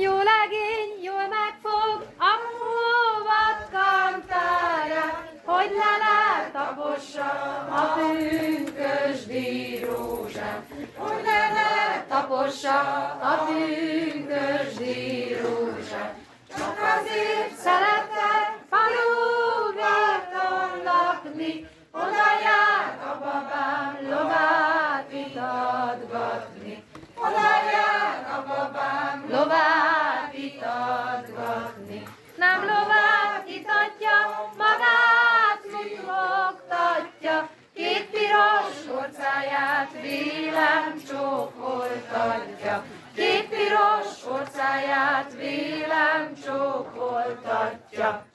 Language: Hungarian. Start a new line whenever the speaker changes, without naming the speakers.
Jó legény, jól megfog a hóvat kantárát, hogy lehet tapossa a pünkösdi rózsát. Hogy lehet tapossa a pünkösdi rózsát. Csak azért szeretek faluban lakni, oda jár a babám lovát vitatgatni. Oda jár a babám lovát. Nem lovát itatja, magát mutatja, két piros orcáját vélem csókoltatja. Két piros orcáját vélem csókoltatja.